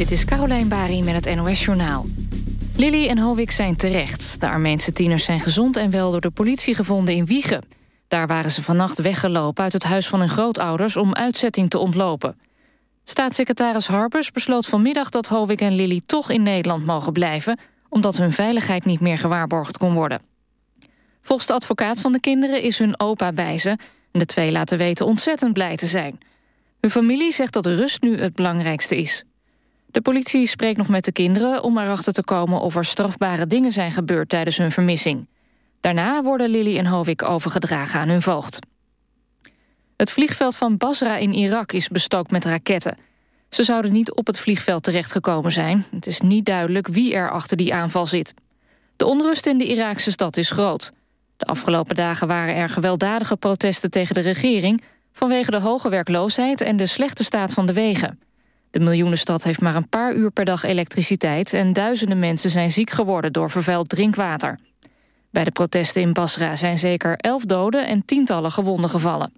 Dit is Caroline Bari met het NOS Journaal. Lily en Hovik zijn terecht. De Armeense tieners zijn gezond en wel door de politie gevonden in Wiegen. Daar waren ze vannacht weggelopen uit het huis van hun grootouders... om uitzetting te ontlopen. Staatssecretaris Harbers besloot vanmiddag dat Hovik en Lily toch in Nederland mogen blijven... omdat hun veiligheid niet meer gewaarborgd kon worden. Volgens de advocaat van de kinderen is hun opa bij ze... en de twee laten weten ontzettend blij te zijn. Hun familie zegt dat rust nu het belangrijkste is. De politie spreekt nog met de kinderen om erachter te komen... of er strafbare dingen zijn gebeurd tijdens hun vermissing. Daarna worden Lily en Hovik overgedragen aan hun voogd. Het vliegveld van Basra in Irak is bestookt met raketten. Ze zouden niet op het vliegveld terechtgekomen zijn. Het is niet duidelijk wie er achter die aanval zit. De onrust in de Iraakse stad is groot. De afgelopen dagen waren er gewelddadige protesten tegen de regering... vanwege de hoge werkloosheid en de slechte staat van de wegen. De miljoenenstad heeft maar een paar uur per dag elektriciteit... en duizenden mensen zijn ziek geworden door vervuild drinkwater. Bij de protesten in Basra zijn zeker elf doden en tientallen gewonden gevallen.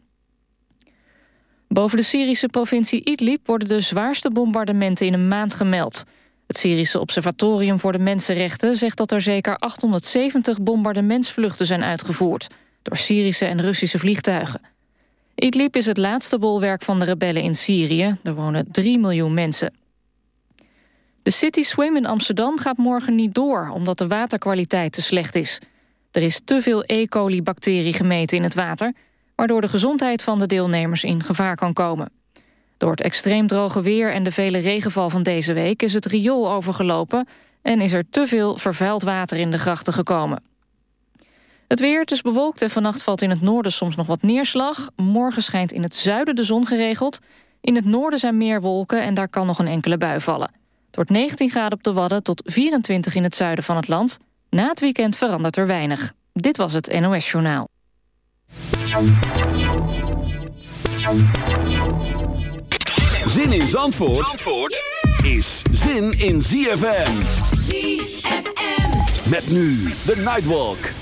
Boven de Syrische provincie Idlib worden de zwaarste bombardementen in een maand gemeld. Het Syrische Observatorium voor de Mensenrechten zegt dat er zeker 870 bombardementsvluchten zijn uitgevoerd door Syrische en Russische vliegtuigen. Idlib is het laatste bolwerk van de rebellen in Syrië. Er wonen 3 miljoen mensen. De City Swim in Amsterdam gaat morgen niet door... omdat de waterkwaliteit te slecht is. Er is te veel E. coli-bacterie gemeten in het water... waardoor de gezondheid van de deelnemers in gevaar kan komen. Door het extreem droge weer en de vele regenval van deze week... is het riool overgelopen en is er te veel vervuild water in de grachten gekomen. Het weer, het is bewolkt en vannacht valt in het noorden soms nog wat neerslag. Morgen schijnt in het zuiden de zon geregeld. In het noorden zijn meer wolken en daar kan nog een enkele bui vallen. Het wordt 19 graden op de Wadden tot 24 in het zuiden van het land. Na het weekend verandert er weinig. Dit was het NOS Journaal. Zin in Zandvoort, Zandvoort is zin in ZFM. ZFM. Met nu de Nightwalk.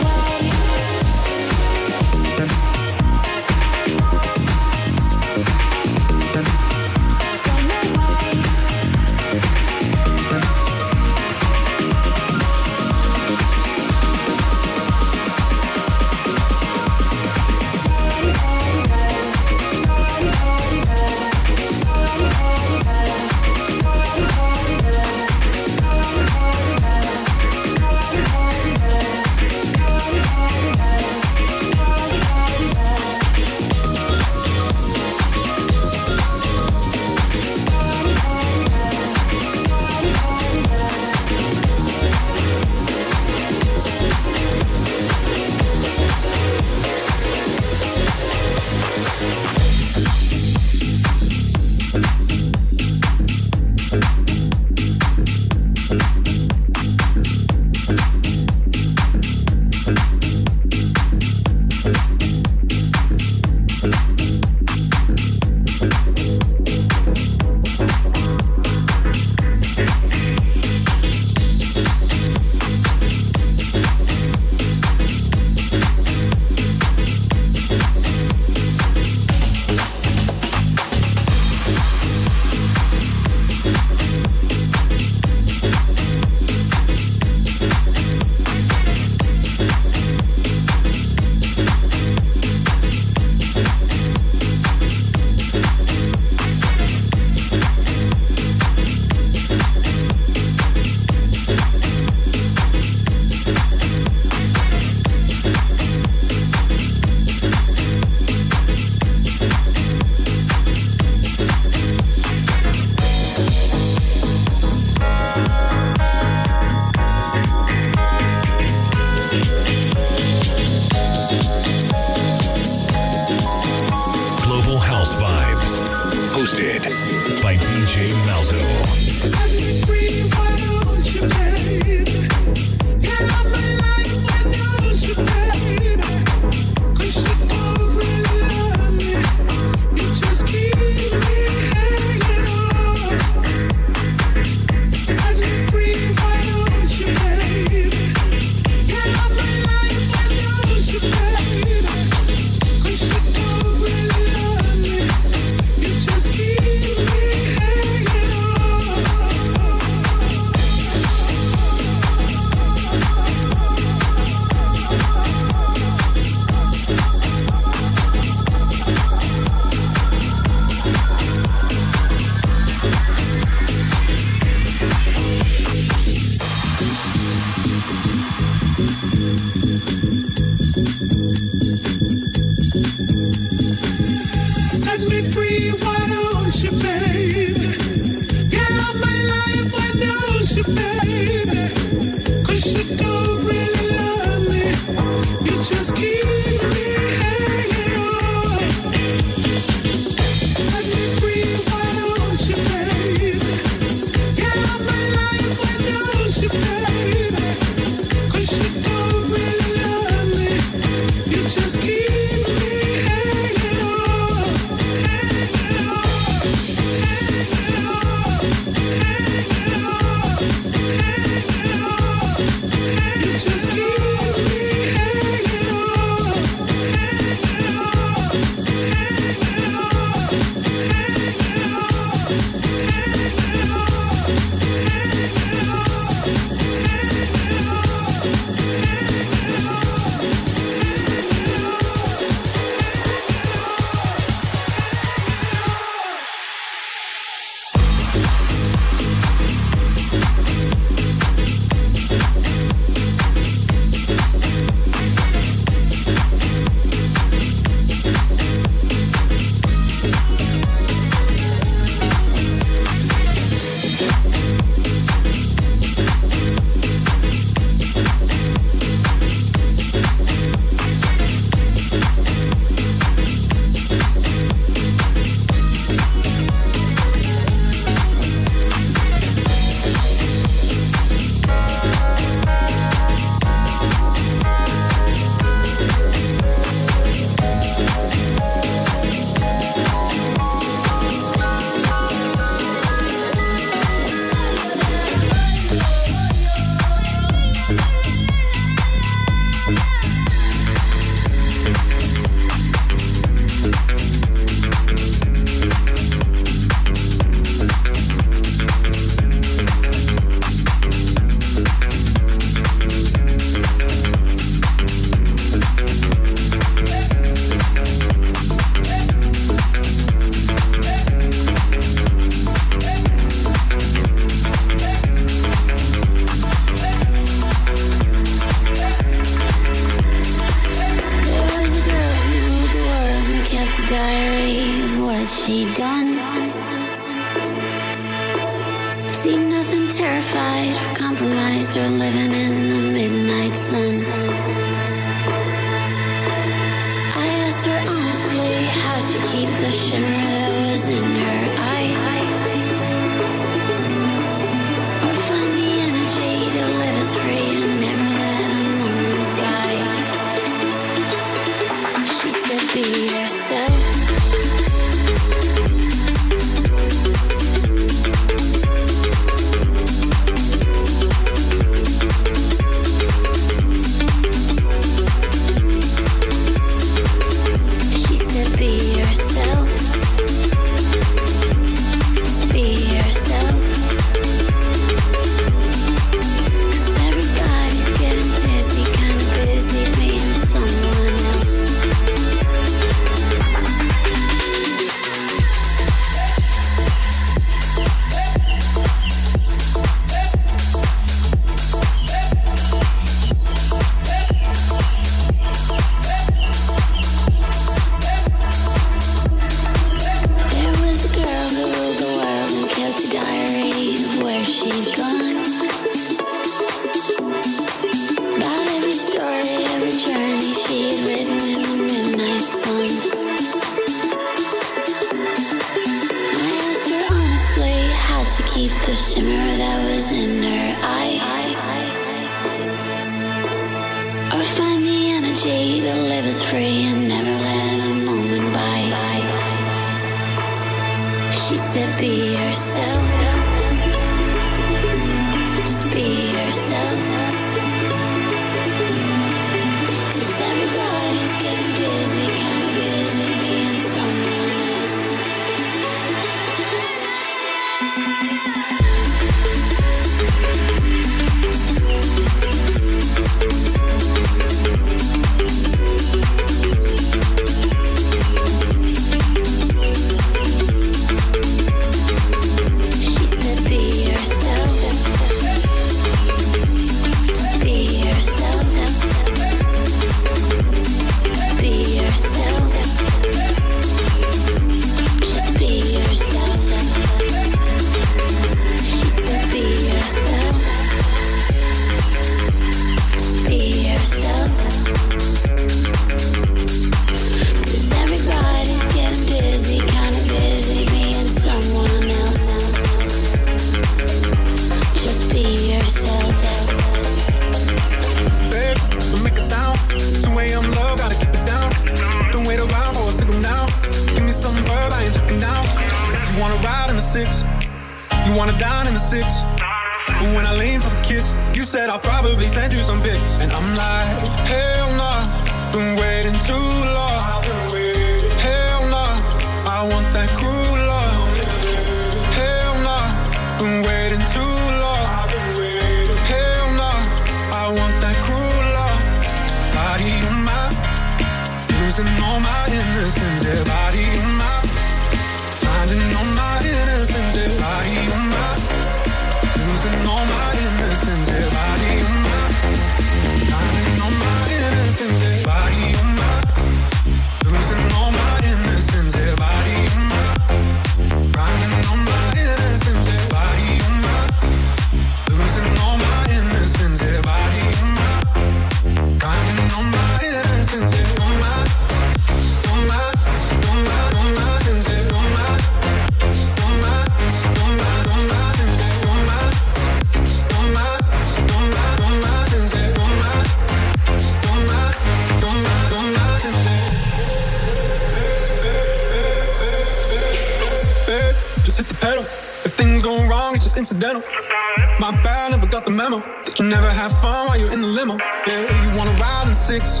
wanna ride in the six.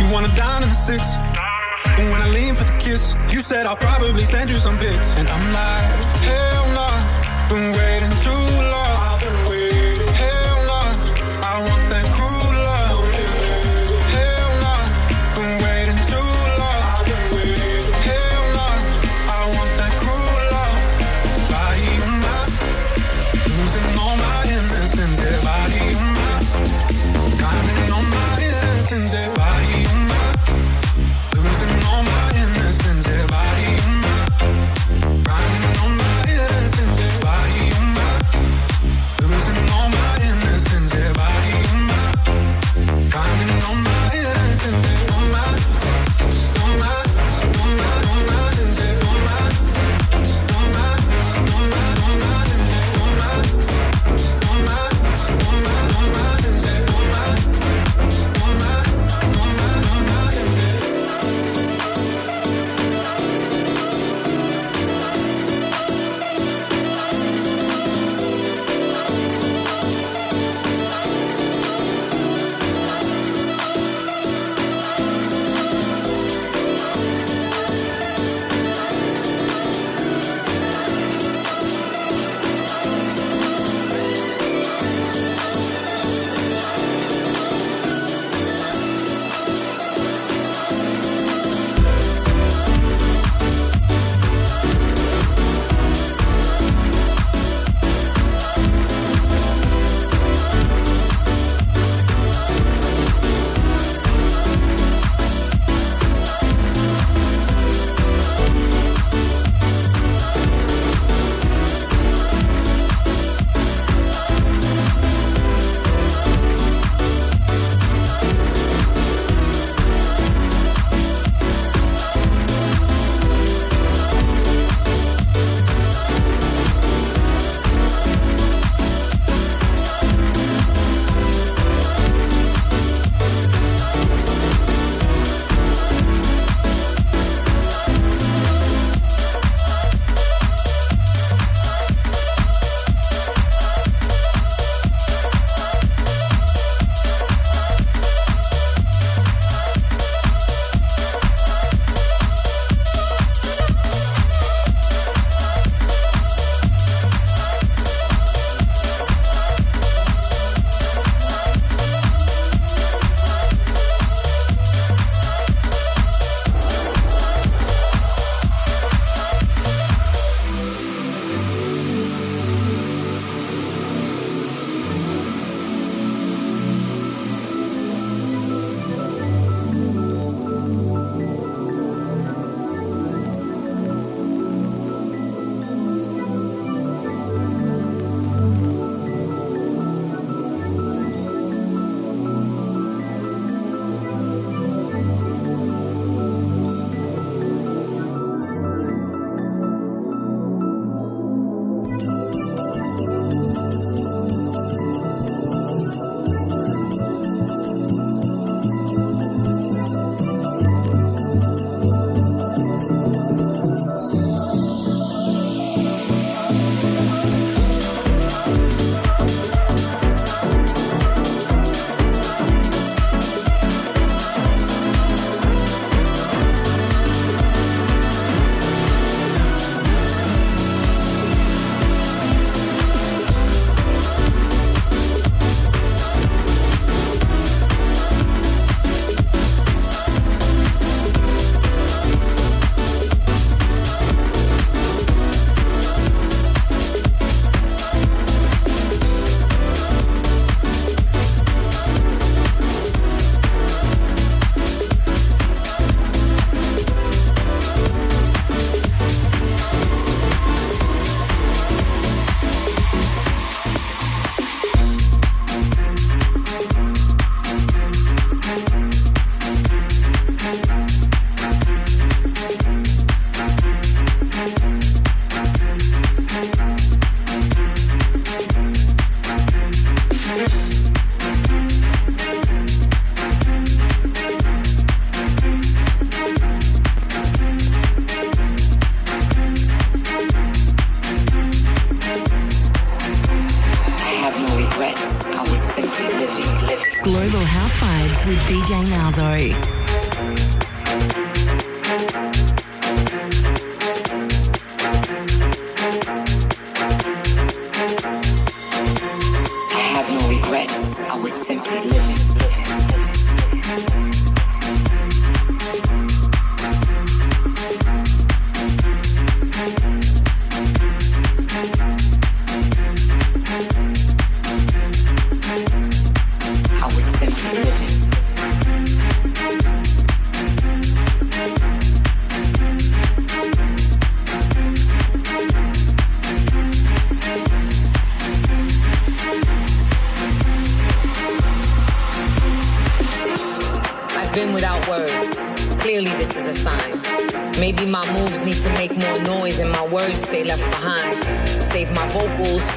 You wanna dine in the six. And when I lean for the kiss, you said I'll probably send you some pics. And I'm like, hell nah, been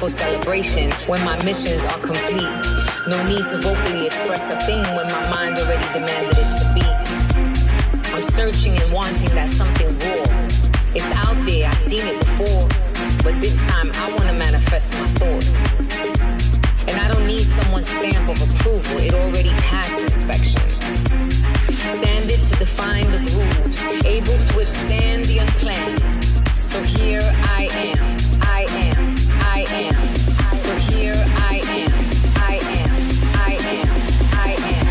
for celebration when my missions are complete. No need to vocally express a thing when my mind already demanded it to be. I'm searching and wanting that something raw. It's out there, I've seen it before. But this time I wanna manifest my thoughts. And I don't need someone's stamp of approval, it already passed inspection defined as rules, able to withstand the unplanned. So here I am, I am, I am. So here I am, I am, I am, I am.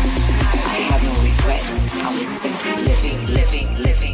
I, have no regrets. I was simply living, living, living.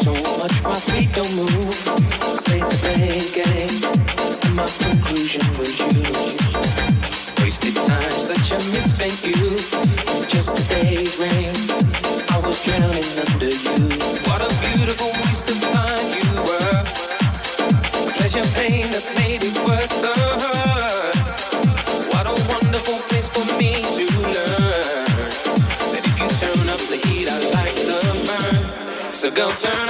so much my feet don't move. Play the blame game, my conclusion was you. Wasted time, such a misspent youth. Just a day's rain, I was drowning under you. What a beautiful waste of time you were. Pleasure, pain that made it worth the hurt. What a wonderful place for me to learn. That if you turn up the heat, I like the burn. So go turn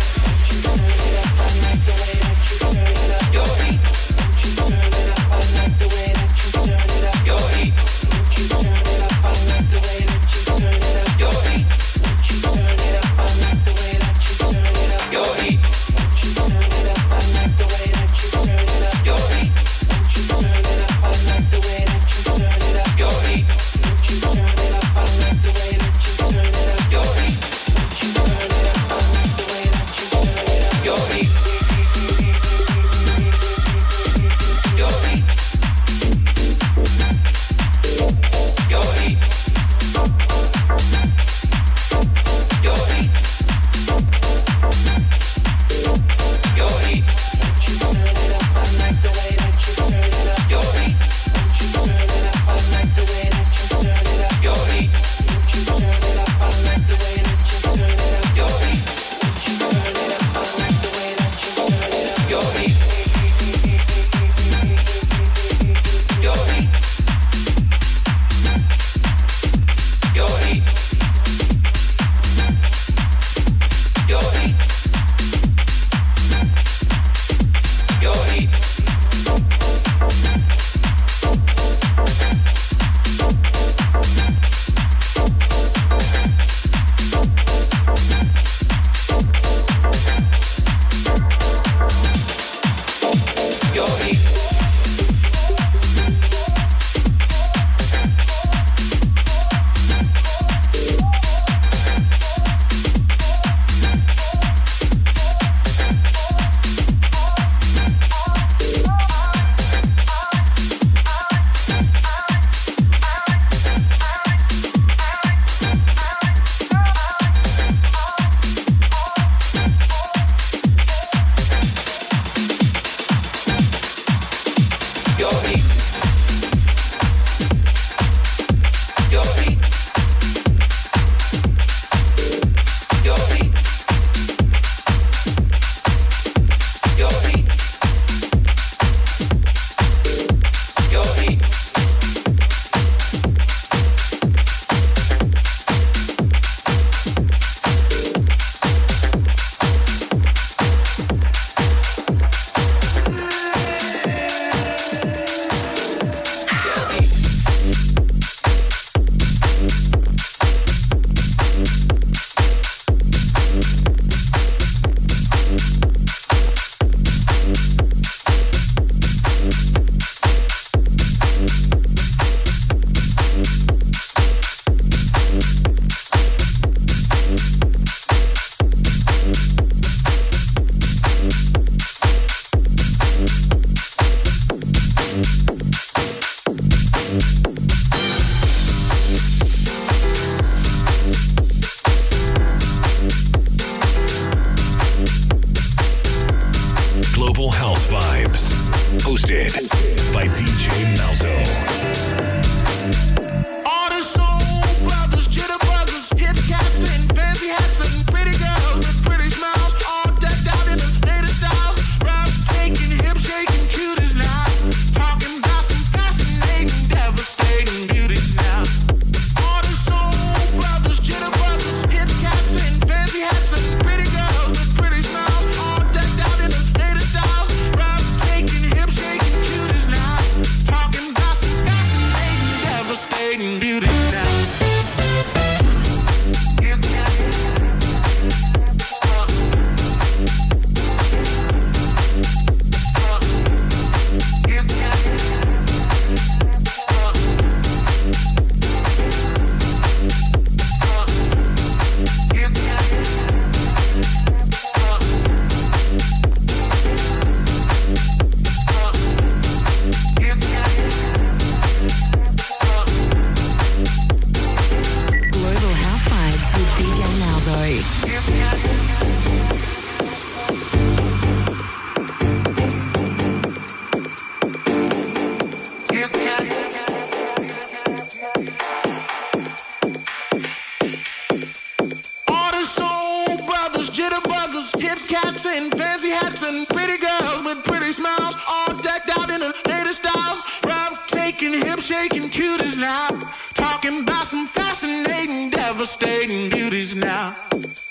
Talking about some fascinating, devastating beauties now.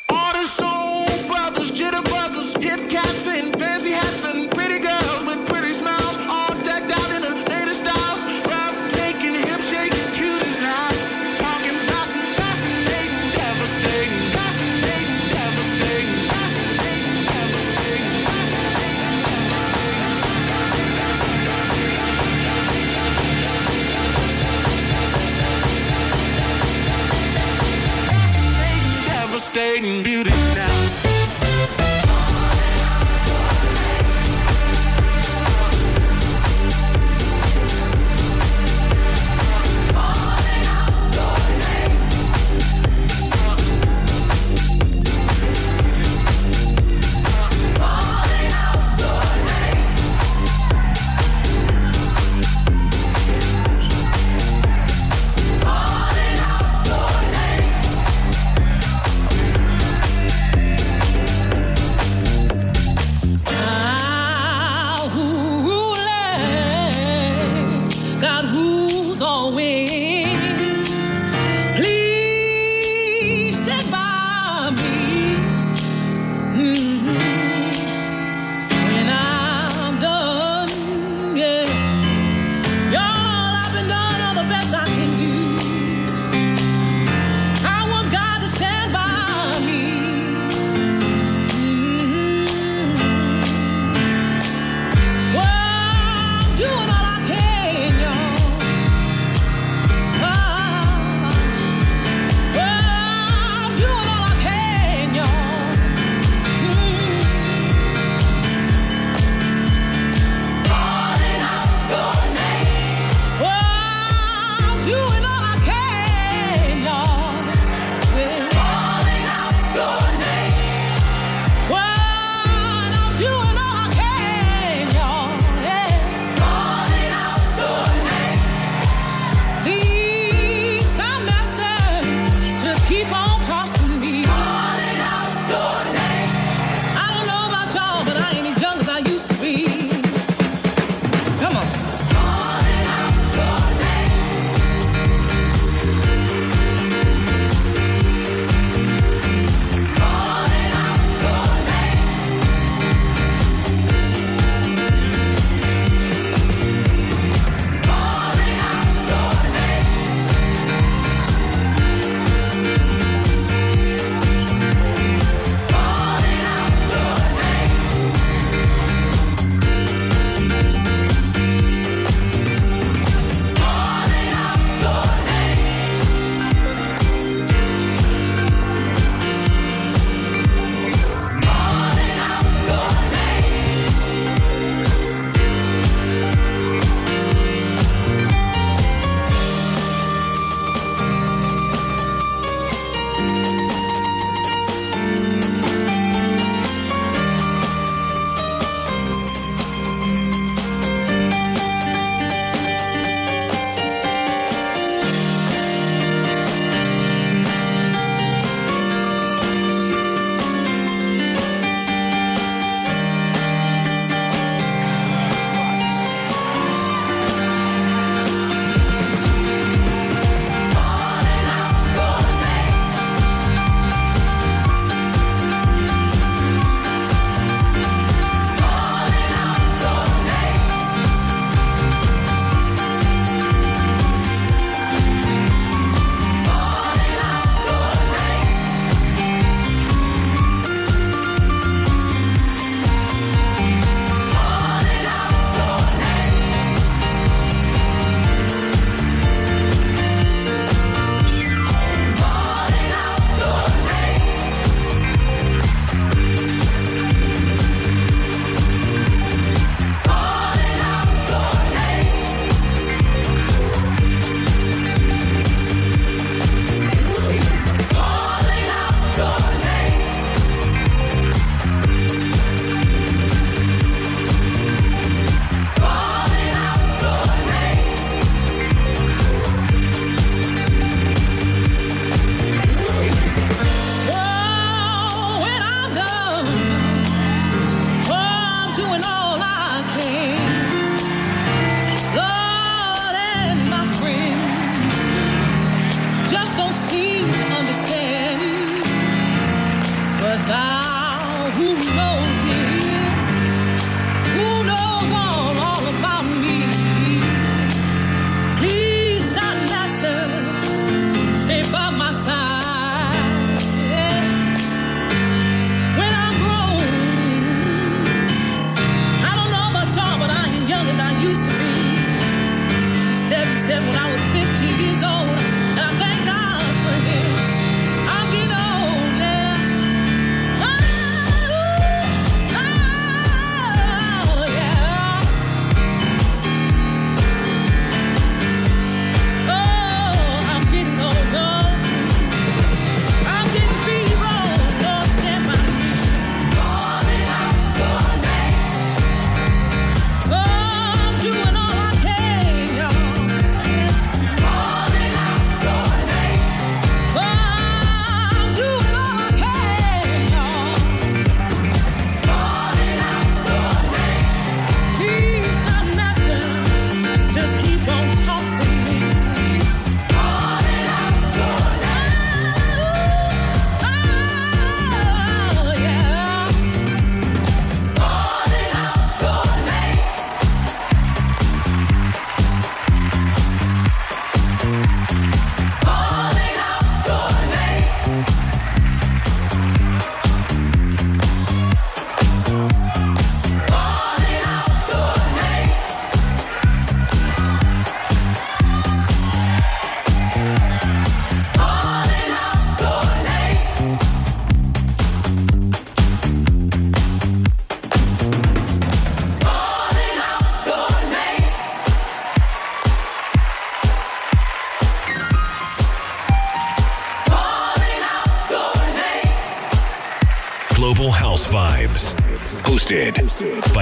All the soul brothers, jitterbuggers, hip cats, and fancy hats, and pretty girls. Stating beauty's now.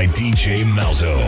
DJ Malzo.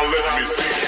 now let me see.